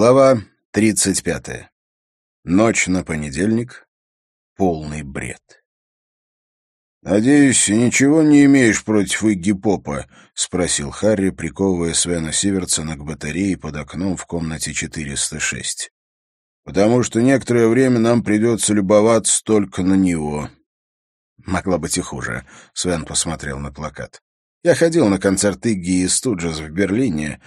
Глава 35. Ночь на понедельник. Полный бред. «Надеюсь, ничего не имеешь против Игги Попа?» — спросил Харри, приковывая Свена Сиверсона к батарее под окном в комнате 406. «Потому что некоторое время нам придется любоваться только на него». «Могло быть и хуже», — Свен посмотрел на плакат. «Я ходил на концерт Игги и Студжес в Берлине».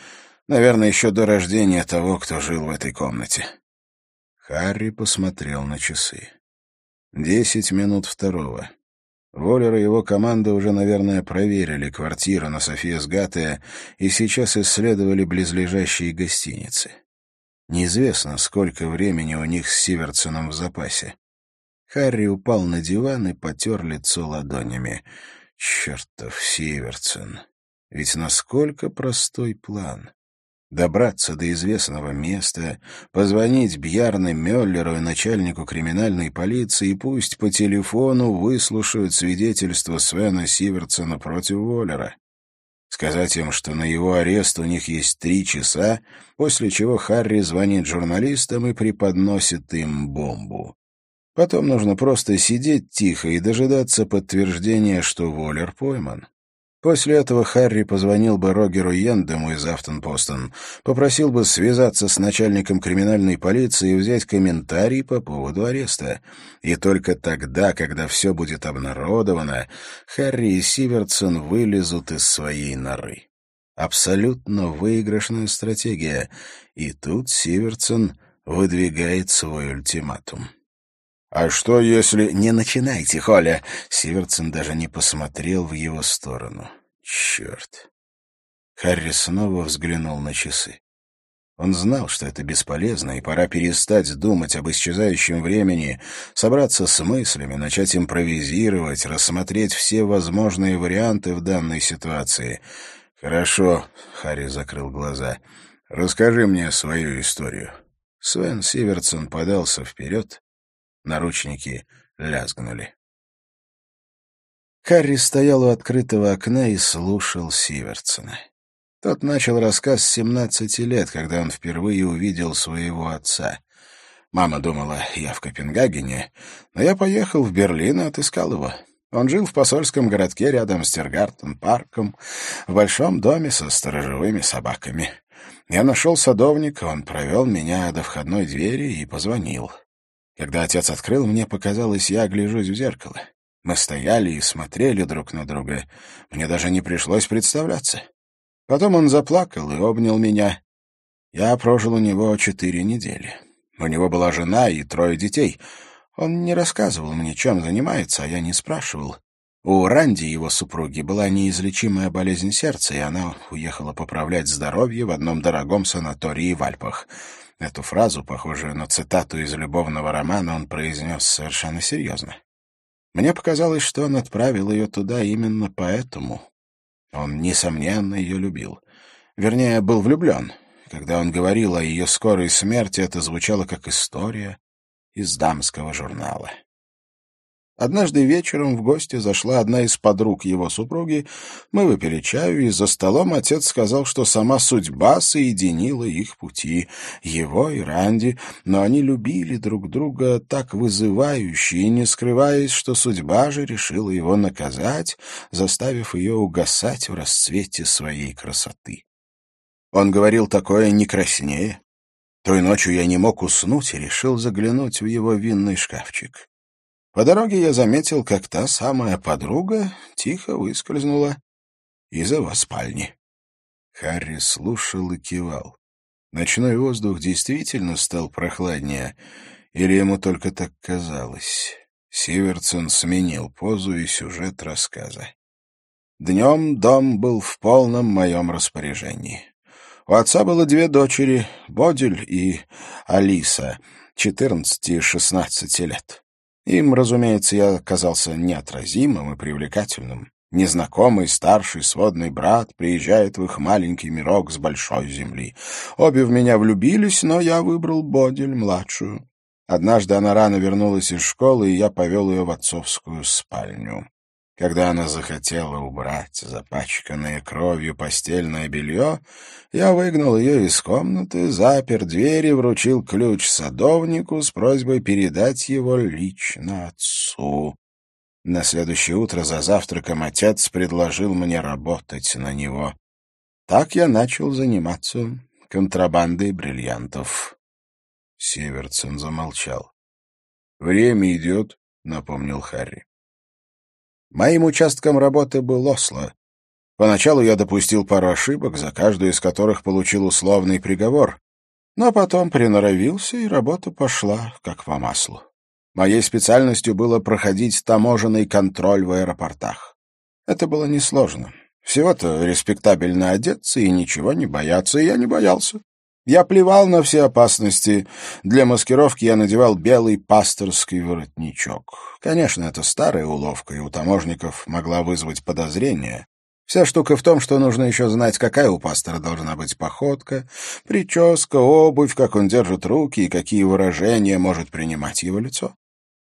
Наверное, еще до рождения того, кто жил в этой комнате. Харри посмотрел на часы. Десять минут второго. Воллер и его команда уже, наверное, проверили квартиру на София-Сгатая и сейчас исследовали близлежащие гостиницы. Неизвестно, сколько времени у них с Сиверсоном в запасе. Харри упал на диван и потер лицо ладонями. Чертов Сиверсон! Ведь насколько простой план! Добраться до известного места, позвонить Бьярне Мюллеру и начальнику криминальной полиции, и пусть по телефону выслушают свидетельство Свена Сиверсона против Воллера. Сказать им, что на его арест у них есть три часа, после чего Харри звонит журналистам и преподносит им бомбу. Потом нужно просто сидеть тихо и дожидаться подтверждения, что Воллер пойман. После этого Харри позвонил бы Рогеру Йендему из Афтенпостен, попросил бы связаться с начальником криминальной полиции и взять комментарий по поводу ареста. И только тогда, когда все будет обнародовано, Харри и Сиверсон вылезут из своей норы. Абсолютно выигрышная стратегия. И тут Сиверсон выдвигает свой ультиматум. «А что, если...» «Не начинайте, Холя!» Сиверсон даже не посмотрел в его сторону. «Черт!» Харри снова взглянул на часы. Он знал, что это бесполезно, и пора перестать думать об исчезающем времени, собраться с мыслями, начать импровизировать, рассмотреть все возможные варианты в данной ситуации. «Хорошо», — Харри закрыл глаза, — «расскажи мне свою историю». Свен Сиверсон подался вперед, Наручники лязгнули. Харри стоял у открытого окна и слушал Сиверсона. Тот начал рассказ с семнадцати лет, когда он впервые увидел своего отца. Мама думала, я в Копенгагене, но я поехал в Берлин и отыскал его. Он жил в посольском городке рядом с Тергартен-парком, в большом доме со сторожевыми собаками. Я нашел садовника, он провел меня до входной двери и позвонил. Когда отец открыл, мне показалось, я гляжусь в зеркало. Мы стояли и смотрели друг на друга. Мне даже не пришлось представляться. Потом он заплакал и обнял меня. Я прожил у него четыре недели. У него была жена и трое детей. Он не рассказывал мне, чем занимается, а я не спрашивал. У Ранди, его супруги, была неизлечимая болезнь сердца, и она уехала поправлять здоровье в одном дорогом санатории в Альпах. Эту фразу, похожую на цитату из любовного романа, он произнес совершенно серьезно. Мне показалось, что он отправил ее туда именно поэтому. Он, несомненно, ее любил. Вернее, был влюблен. Когда он говорил о ее скорой смерти, это звучало как история из дамского журнала. Однажды вечером в гости зашла одна из подруг его супруги. Мы выпили чаю, и за столом отец сказал, что сама судьба соединила их пути, его и Ранди, но они любили друг друга так вызывающе и не скрываясь, что судьба же решила его наказать, заставив ее угасать в расцвете своей красоты. Он говорил такое не краснее. Той ночью я не мог уснуть и решил заглянуть в его винный шкафчик. По дороге я заметил, как та самая подруга тихо выскользнула из его спальни. Харри слушал и кивал. Ночной воздух действительно стал прохладнее, или ему только так казалось? Сиверсон сменил позу и сюжет рассказа. Днем дом был в полном моем распоряжении. У отца было две дочери, Бодиль и Алиса, четырнадцати и шестнадцати лет. Им, разумеется, я оказался неотразимым и привлекательным. Незнакомый старший сводный брат приезжает в их маленький мирок с большой земли. Обе в меня влюбились, но я выбрал Бодиль, младшую. Однажды она рано вернулась из школы, и я повел ее в отцовскую спальню. Когда она захотела убрать запачканное кровью постельное белье, я выгнал ее из комнаты, запер дверь и вручил ключ садовнику с просьбой передать его лично отцу. На следующее утро за завтраком отец предложил мне работать на него. Так я начал заниматься контрабандой бриллиантов. Северцин замолчал. «Время идет», — напомнил Харри. Моим участком работы был Осло. Поначалу я допустил пару ошибок, за каждую из которых получил условный приговор. Но потом приноровился, и работа пошла как по маслу. Моей специальностью было проходить таможенный контроль в аэропортах. Это было несложно. Всего-то респектабельно одеться и ничего не бояться, и я не боялся. Я плевал на все опасности. Для маскировки я надевал белый пасторский воротничок. Конечно, это старая уловка, и у таможников могла вызвать подозрения. Вся штука в том, что нужно еще знать, какая у пастора должна быть походка, прическа, обувь, как он держит руки и какие выражения может принимать его лицо.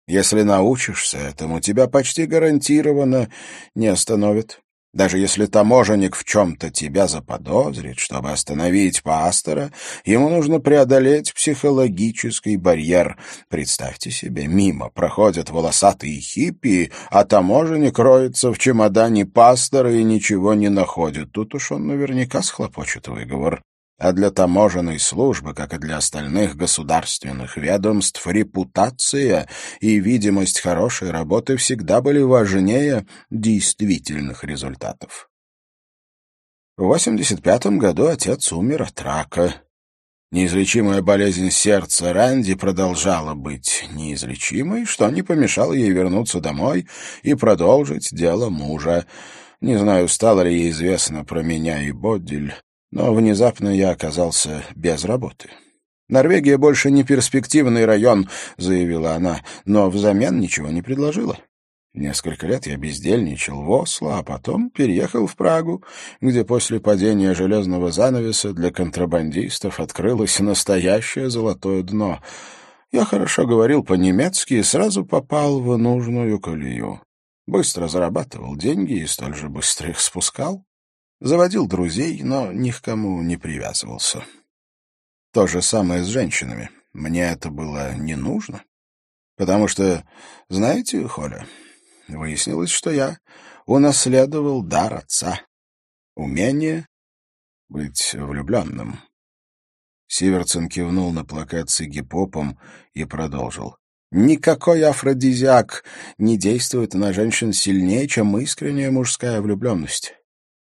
Если научишься этому, тебя почти гарантированно не остановят. Даже если таможенник в чем-то тебя заподозрит, чтобы остановить пастора, ему нужно преодолеть психологический барьер. Представьте себе, мимо проходят волосатые хиппи, а таможенник роется в чемодане пастора и ничего не находит. Тут уж он наверняка схлопочет выговор а для таможенной службы, как и для остальных государственных ведомств, репутация и видимость хорошей работы всегда были важнее действительных результатов. В 85 году отец умер от рака. Неизлечимая болезнь сердца Ранди продолжала быть неизлечимой, что не помешало ей вернуться домой и продолжить дело мужа. Не знаю, стало ли ей известно про меня и Боддиль, но внезапно я оказался без работы. «Норвегия больше не перспективный район», — заявила она, но взамен ничего не предложила. Несколько лет я бездельничал в Осло, а потом переехал в Прагу, где после падения железного занавеса для контрабандистов открылось настоящее золотое дно. Я хорошо говорил по-немецки и сразу попал в нужную колею. Быстро зарабатывал деньги и столь же быстро их спускал. Заводил друзей, но ни к кому не привязывался. То же самое с женщинами. Мне это было не нужно. Потому что, знаете, Холя, выяснилось, что я унаследовал дар отца. Умение быть влюбленным. Сиверсон кивнул на плакат с Игипопом и продолжил. Никакой афродизиак не действует на женщин сильнее, чем искренняя мужская влюбленность.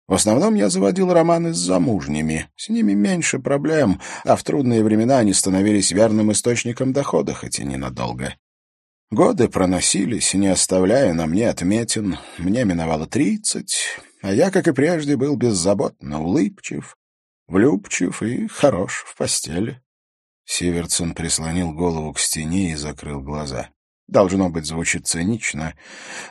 В основном я заводил романы с замужними. С ними меньше проблем, а в трудные времена они становились верным источником дохода, хоть и ненадолго. Годы проносились, не оставляя на мне отметин. Мне миновало тридцать, а я, как и прежде, был беззаботно улыбчив, влюбчив и хорош в постели. Сиверсон прислонил голову к стене и закрыл глаза. Должно быть, звучит цинично,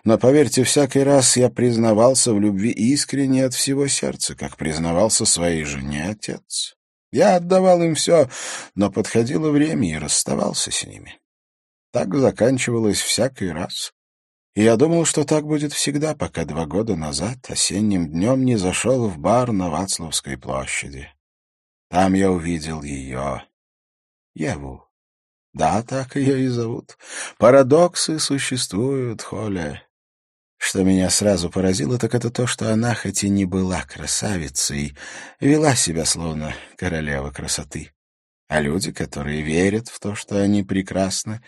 но, поверьте, всякий раз я признавался в любви искренне от всего сердца, как признавался своей жене отец. Я отдавал им все, но подходило время и расставался с ними. Так заканчивалось всякий раз. И я думал, что так будет всегда, пока два года назад осенним днем не зашел в бар на Вацлавской площади. Там я увидел ее, Еву. Да, так ее и зовут. Парадоксы существуют, Холя. Что меня сразу поразило, так это то, что она, хоть и не была красавицей, вела себя словно королева красоты. А люди, которые верят в то, что они прекрасны,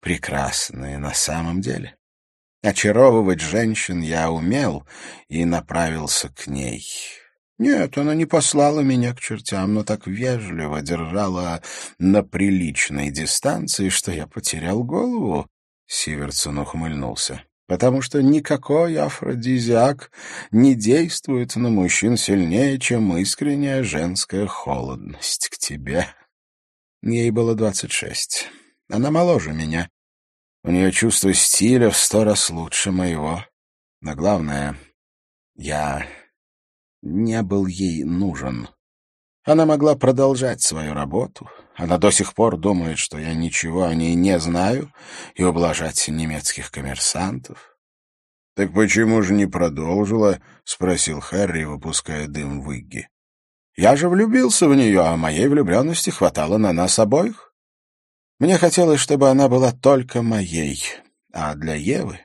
прекрасны на самом деле. Очаровывать женщин я умел и направился к ней. Нет, она не послала меня к чертям, но так вежливо держала на приличной дистанции, что я потерял голову. Сиверсон ухмыльнулся. Потому что никакой афродизиак не действует на мужчин сильнее, чем искренняя женская холодность к тебе. Ей было двадцать шесть. Она моложе меня. У нее чувство стиля в сто раз лучше моего. Но главное, я не был ей нужен. Она могла продолжать свою работу. Она до сих пор думает, что я ничего о ней не знаю, и ублажать немецких коммерсантов. «Так почему же не продолжила?» — спросил Харри, выпуская дым в Игги. «Я же влюбился в нее, а моей влюбленности хватало на нас обоих. Мне хотелось, чтобы она была только моей, а для Евы,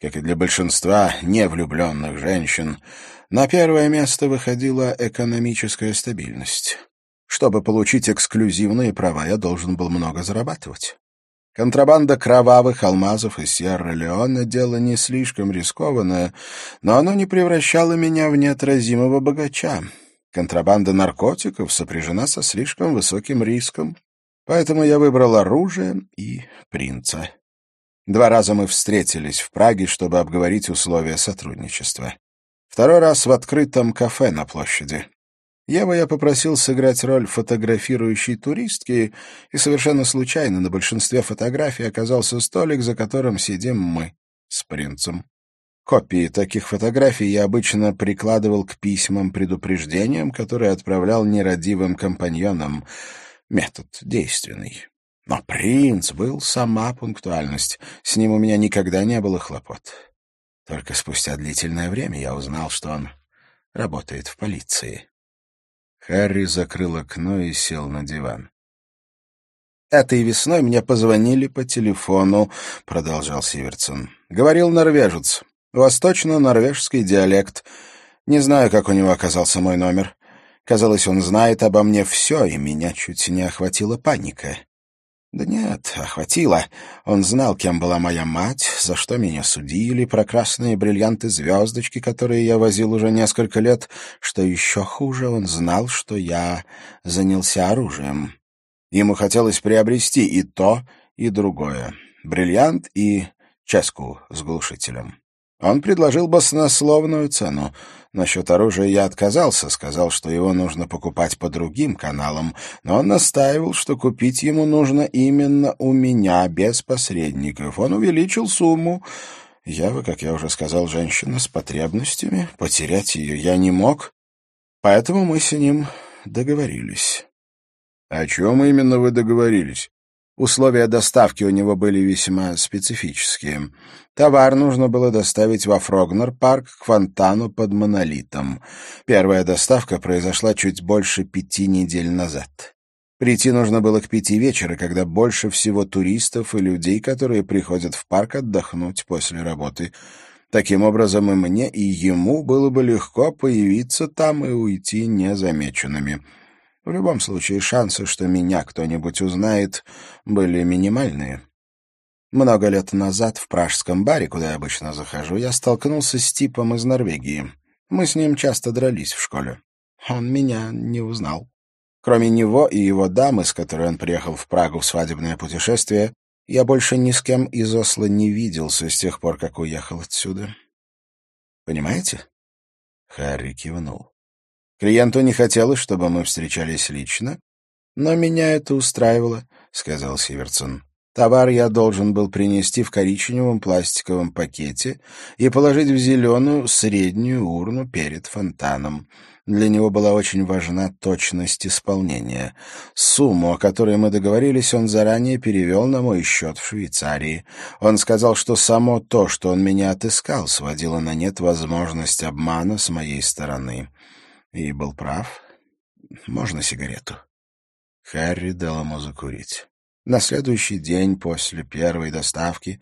как и для большинства невлюбленных женщин, на первое место выходила экономическая стабильность. Чтобы получить эксклюзивные права, я должен был много зарабатывать. Контрабанда кровавых алмазов из Сьерра-Леоне — дело не слишком рискованное, но оно не превращало меня в неотразимого богача. Контрабанда наркотиков сопряжена со слишком высоким риском, поэтому я выбрал оружие и принца. Два раза мы встретились в Праге, чтобы обговорить условия сотрудничества. Второй раз в открытом кафе на площади. Еву я попросил сыграть роль фотографирующей туристки, и совершенно случайно на большинстве фотографий оказался столик, за которым сидим мы с принцем. Копии таких фотографий я обычно прикладывал к письмам-предупреждениям, которые отправлял нерадивым компаньонам. Метод действенный. Но принц был сама пунктуальность. С ним у меня никогда не было хлопот. Только спустя длительное время я узнал, что он работает в полиции. Харри закрыл окно и сел на диван. «Этой весной мне позвонили по телефону», — продолжал Сиверсон. «Говорил норвежец. Восточно-норвежский диалект. Не знаю, как у него оказался мой номер. Казалось, он знает обо мне все, и меня чуть не охватила паника. Да нет, охватило. Он знал, кем была моя мать, за что меня судили, про красные бриллианты-звездочки, которые я возил уже несколько лет. Что еще хуже, он знал, что я занялся оружием. Ему хотелось приобрести и то, и другое. Бриллиант и ческу с глушителем. Он предложил баснословную цену. Насчет оружия я отказался, сказал, что его нужно покупать по другим каналам, но он настаивал, что купить ему нужно именно у меня, без посредников. Он увеличил сумму. Я вы, как я уже сказал, женщина с потребностями. Потерять ее я не мог, поэтому мы с ним договорились. — О чем именно вы договорились? Условия доставки у него были весьма специфические. Товар нужно было доставить во Фрогнер-парк к фонтану под монолитом. Первая доставка произошла чуть больше пяти недель назад. Прийти нужно было к пяти вечера, когда больше всего туристов и людей, которые приходят в парк отдохнуть после работы. Таким образом, и мне, и ему было бы легко появиться там и уйти незамеченными. В любом случае, шансы, что меня кто-нибудь узнает, были минимальные. Много лет назад в пражском баре, куда я обычно захожу, я столкнулся с типом из Норвегии. Мы с ним часто дрались в школе. Он меня не узнал. Кроме него и его дамы, с которой он приехал в Прагу в свадебное путешествие, я больше ни с кем из Осло не виделся с тех пор, как уехал отсюда. Понимаете? Харри кивнул. Клиенту не хотелось, чтобы мы встречались лично, но меня это устраивало, — сказал Сиверсон. Товар я должен был принести в коричневом пластиковом пакете и положить в зеленую среднюю урну перед фонтаном. Для него была очень важна точность исполнения. Сумму, о которой мы договорились, он заранее перевел на мой счет в Швейцарии. Он сказал, что само то, что он меня отыскал, сводило на нет возможность обмана с моей стороны. И был прав. Можно сигарету? Харри дал ему закурить. На следующий день после первой доставки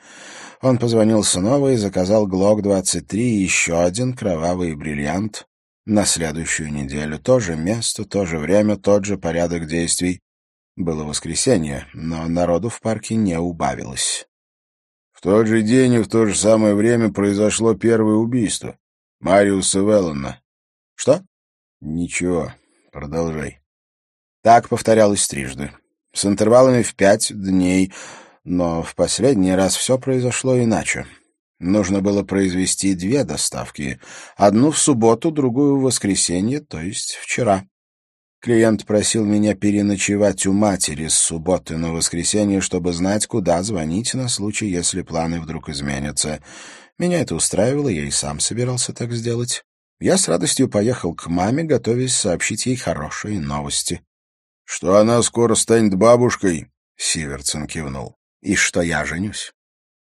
он позвонил снова и заказал ГЛОК-23 и еще один кровавый бриллиант. На следующую неделю то же место, то же время, тот же порядок действий. Было воскресенье, но народу в парке не убавилось. В тот же день и в то же самое время произошло первое убийство. Мариуса Веллона. Что? Ничего, продолжай. Так повторялось трижды, с интервалами в пять дней, но в последний раз все произошло иначе. Нужно было произвести две доставки, одну в субботу, другую в воскресенье, то есть вчера. Клиент просил меня переночевать у матери с субботы на воскресенье, чтобы знать, куда звонить на случай, если планы вдруг изменятся. Меня это устраивало, я и сам собирался так сделать. Я с радостью поехал к маме, готовясь сообщить ей хорошие новости. — Что она скоро станет бабушкой? — Сиверсон кивнул. — И что я женюсь?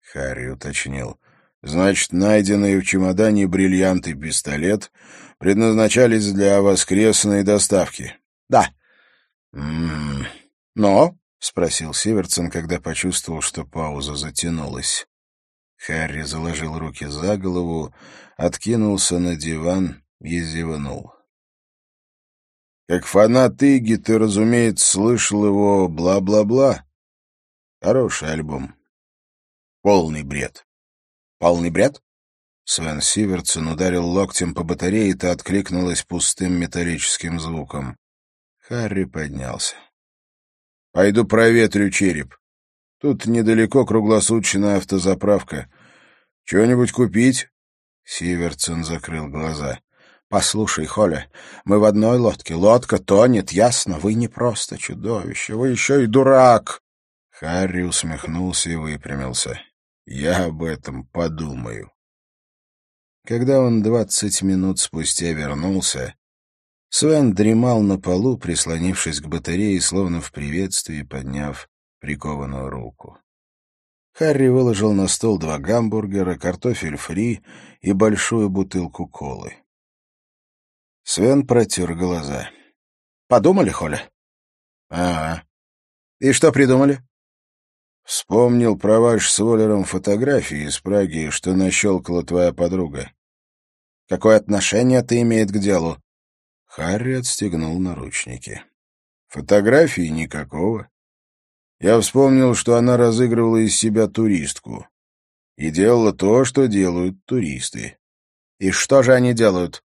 Харри уточнил. Значит, найденные в чемодане бриллиант и пистолет предназначались для воскресной доставки. Да. М -м Но? спросил Северсон, когда почувствовал, что пауза затянулась. Харри заложил руки за голову, откинулся на диван и зевнул. Как фанат Иги, ты, разумеется, слышал его «Бла-бла-бла». Хороший альбом. Полный бред. Полный бред? Свен Сиверсон ударил локтем по батарее, и та откликнулась пустым металлическим звуком. Харри поднялся. — Пойду проветрю череп. Тут недалеко круглосуточная автозаправка. Чего-нибудь купить? Сиверсон закрыл глаза. — Послушай, Холя, мы в одной лодке. Лодка тонет, ясно? Вы не просто чудовище, вы еще и дурак. Харри усмехнулся и выпрямился. Я об этом подумаю. Когда он двадцать минут спустя вернулся, Свен дремал на полу, прислонившись к батарее, словно в приветствии, подняв прикованную руку. Харри выложил на стол два гамбургера, картофель фри и большую бутылку колы. Свен протер глаза. «Подумали, Холя?» «Ага». «И что придумали?» Вспомнил про ваш с Воллером фотографии из Праги, что нащелкала твоя подруга. Какое отношение это имеет к делу? Харри отстегнул наручники. Фотографии никакого. Я вспомнил, что она разыгрывала из себя туристку. И делала то, что делают туристы. И что же они делают?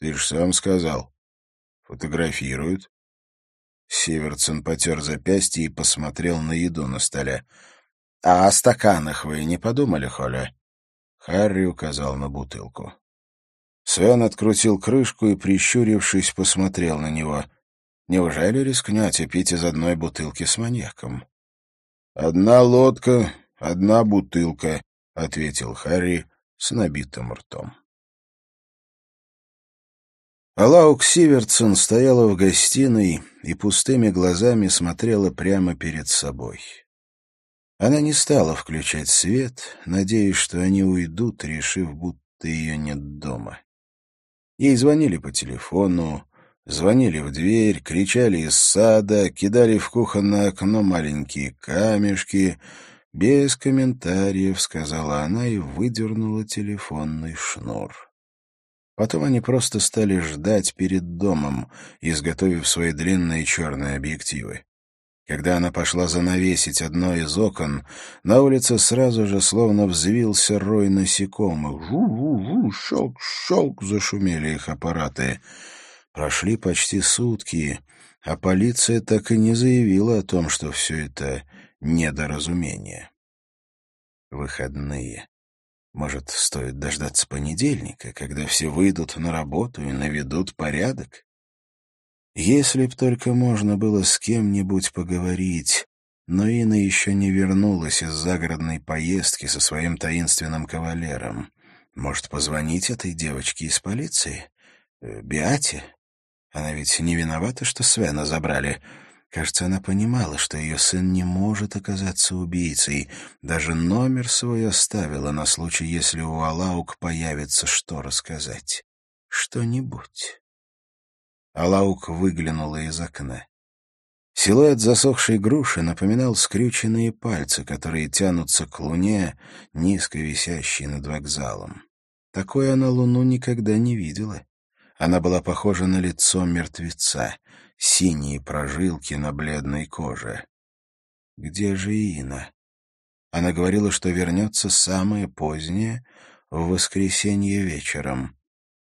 Ты ж сам сказал. Фотографируют. Северсон потер запястье и посмотрел на еду на столе. — А о стаканах вы не подумали, Холя? Харри указал на бутылку. Свен открутил крышку и, прищурившись, посмотрел на него. Неужели рискнете пить из одной бутылки с маньяком? — Одна лодка, одна бутылка, — ответил Харри с набитым ртом. Алаук Сиверсон стояла в гостиной и пустыми глазами смотрела прямо перед собой. Она не стала включать свет, надеясь, что они уйдут, решив, будто ее нет дома. Ей звонили по телефону, звонили в дверь, кричали из сада, кидали в кухонное окно маленькие камешки. Без комментариев, сказала она и выдернула телефонный шнур. Потом они просто стали ждать перед домом, изготовив свои длинные черные объективы. Когда она пошла занавесить одно из окон, на улице сразу же словно взвился рой насекомых. Жу-жу-жу, щелк-щелк зашумели их аппараты. Прошли почти сутки, а полиция так и не заявила о том, что все это недоразумение. Выходные. Может, стоит дождаться понедельника, когда все выйдут на работу и наведут порядок? Если б только можно было с кем-нибудь поговорить, но Инна еще не вернулась из загородной поездки со своим таинственным кавалером. Может, позвонить этой девочке из полиции? Э, Биате? Она ведь не виновата, что Свена забрали. Кажется, она понимала, что ее сын не может оказаться убийцей. Даже номер свой оставила на случай, если у Алаук появится что рассказать. Что-нибудь. Алаук выглянула из окна. Силуэт засохшей груши напоминал скрюченные пальцы, которые тянутся к луне, низко висящей над вокзалом. Такой она луну никогда не видела. Она была похожа на лицо мертвеца — синие прожилки на бледной коже. Где же Ина? Она говорила, что вернется самое позднее, в воскресенье вечером.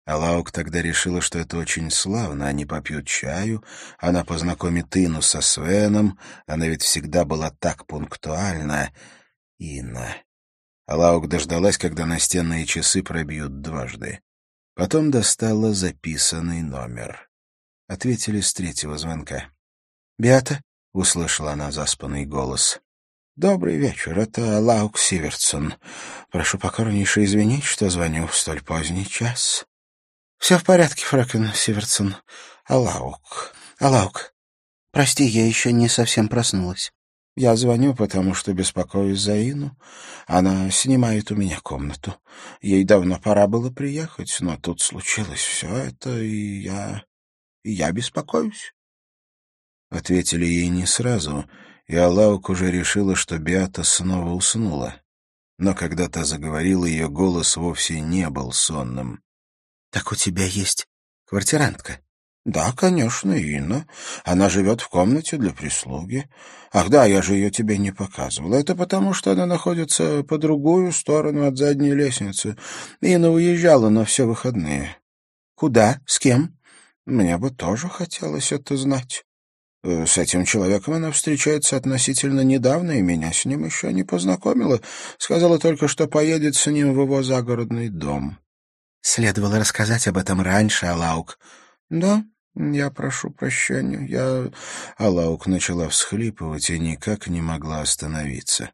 Алаук тогда решила, что это очень славно, они попьют чаю, она познакомит Ину со Свеном, она ведь всегда была так пунктуальна. Инна. Алаук дождалась, когда настенные часы пробьют дважды. Потом достала записанный номер ответили с третьего звонка. «Беата?» — услышала она заспанный голос. «Добрый вечер, это Лаук Сиверсон. Прошу покорнейше извинить, что звоню в столь поздний час». «Все в порядке, фракен Сиверсон. Алаук. Алаук. Прости, я еще не совсем проснулась». Я звоню, потому что беспокоюсь за Ину. Она снимает у меня комнату. Ей давно пора было приехать, но тут случилось все это, и я... и я беспокоюсь. Ответили ей не сразу, и Алаук уже решила, что Беата снова уснула. Но когда та заговорила, ее голос вовсе не был сонным. — Так у тебя есть квартирантка? — Да, конечно, Инна. Она живет в комнате для прислуги. Ах да, я же ее тебе не показывал. Это потому, что она находится по другую сторону от задней лестницы. Инна уезжала на все выходные. — Куда? С кем? Мне бы тоже хотелось это знать. Э, с этим человеком она встречается относительно недавно, и меня с ним еще не познакомила. Сказала только, что поедет с ним в его загородный дом. Следовало рассказать об этом раньше, Алаук. Да, я прошу прощения. Я... Алаук начала всхлипывать и никак не могла остановиться.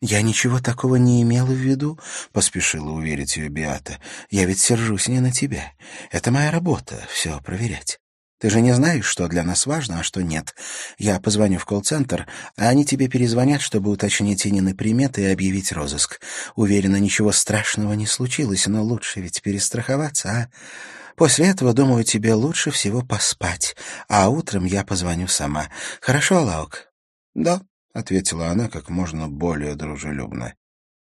«Я ничего такого не имела в виду», — поспешила уверить ее Биата. «Я ведь сержусь не на тебя. Это моя работа — все проверять. Ты же не знаешь, что для нас важно, а что нет. Я позвоню в колл-центр, а они тебе перезвонят, чтобы уточнить Инины приметы и объявить розыск. Уверена, ничего страшного не случилось, но лучше ведь перестраховаться, а? После этого, думаю, тебе лучше всего поспать, а утром я позвоню сама. Хорошо, Лаук? Да, — ответила она как можно более дружелюбно.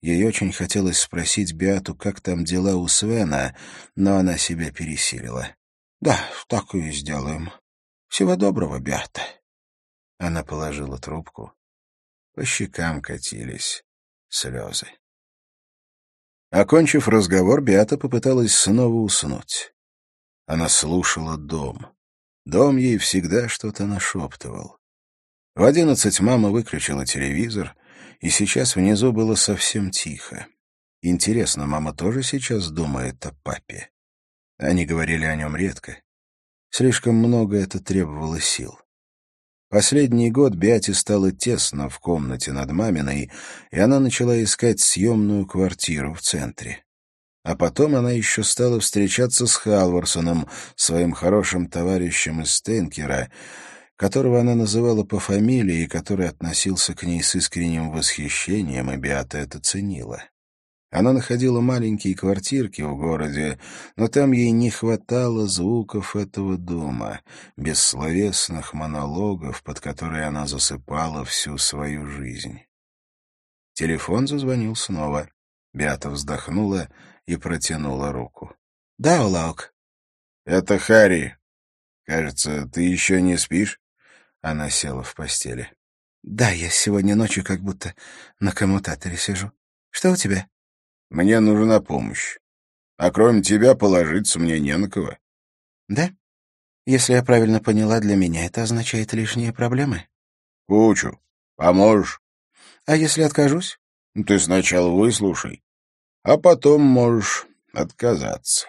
Ей очень хотелось спросить Биату, как там дела у Свена, но она себя пересилила. Да, так и сделаем. Всего доброго, Беата. Она положила трубку. По щекам катились слезы. Окончив разговор, Беата попыталась снова уснуть. Она слушала дом. Дом ей всегда что-то нашептывал. В одиннадцать мама выключила телевизор, и сейчас внизу было совсем тихо. Интересно, мама тоже сейчас думает о папе? Они говорили о нем редко. Слишком много это требовало сил. Последний год Бяте стало тесно в комнате над маминой, и она начала искать съемную квартиру в центре. А потом она еще стала встречаться с Халварсоном, своим хорошим товарищем из Стенкера, которого она называла по фамилии и который относился к ней с искренним восхищением, и Беата это ценила. Она находила маленькие квартирки в городе, но там ей не хватало звуков этого дома, бессловесных монологов, под которые она засыпала всю свою жизнь. Телефон зазвонил снова. Беата вздохнула и протянула руку. — Да, Улаук. — Это Харри. Кажется, ты еще не спишь? Она села в постели. — Да, я сегодня ночью как будто на коммутаторе сижу. Что у тебя? Мне нужна помощь. А кроме тебя положиться мне не на кого. Да? Если я правильно поняла, для меня это означает лишние проблемы? Кучу. Поможешь? А если откажусь? Ты сначала выслушай, а потом можешь отказаться.